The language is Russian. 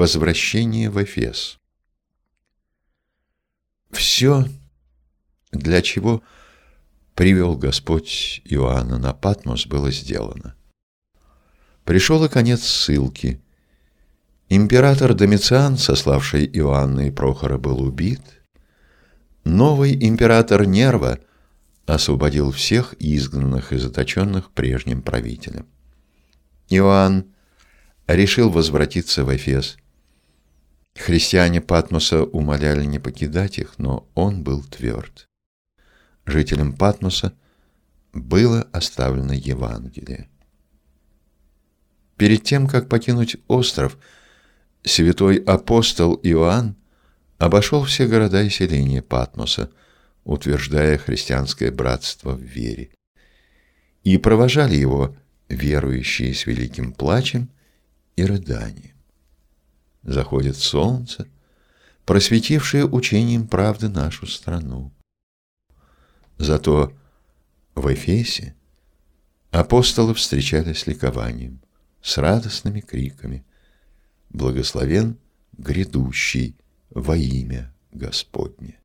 Возвращение в Эфес. Все, для чего привел Господь Иоанна на Патмос, было сделано. Пришел и конец ссылки. Император Домициан, сославший Иоанна и Прохора, был убит. Новый император Нерва освободил всех изгнанных и заточенных прежним правителем. Иоанн решил возвратиться в Эфес. Христиане Патмоса умоляли не покидать их, но он был тверд. Жителям Патмоса было оставлено Евангелие. Перед тем, как покинуть остров, святой апостол Иоанн обошел все города и селения Патмоса, утверждая христианское братство в вере. И провожали его верующие с великим плачем и рыданием. Заходит солнце, просветившее учением правды нашу страну. Зато в Эфесе апостолы встречали с ликованием, с радостными криками «Благословен грядущий во имя Господне!»